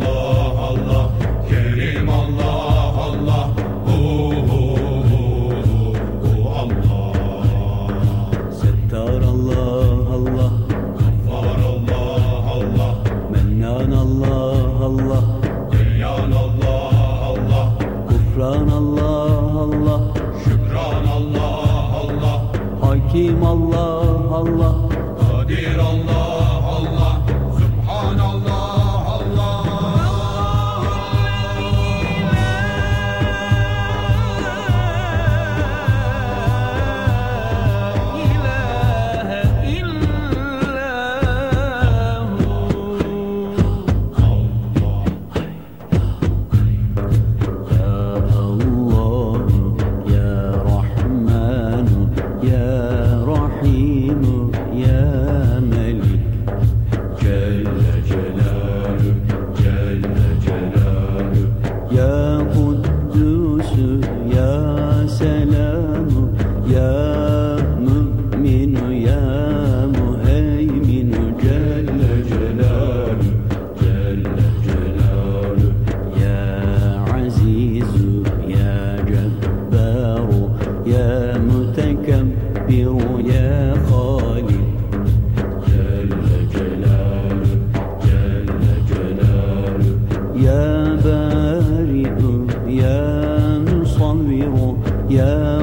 Allah Allah Kerim Allah. Allah Hu Allah Settar Allah. Allah Gaffar Allah Allah Mennan Allah Allah Ceyyan Allah Allah. Kufran Allah Allah. Şükran Allah Allah. Hakim Allah. يا مؤمن يا مهيمن جل جلاله جل جلاله يا عزيز يا جبار يا متكبر يا خالق. جل جلاله جل جلاله يا بارئ يا مصور يا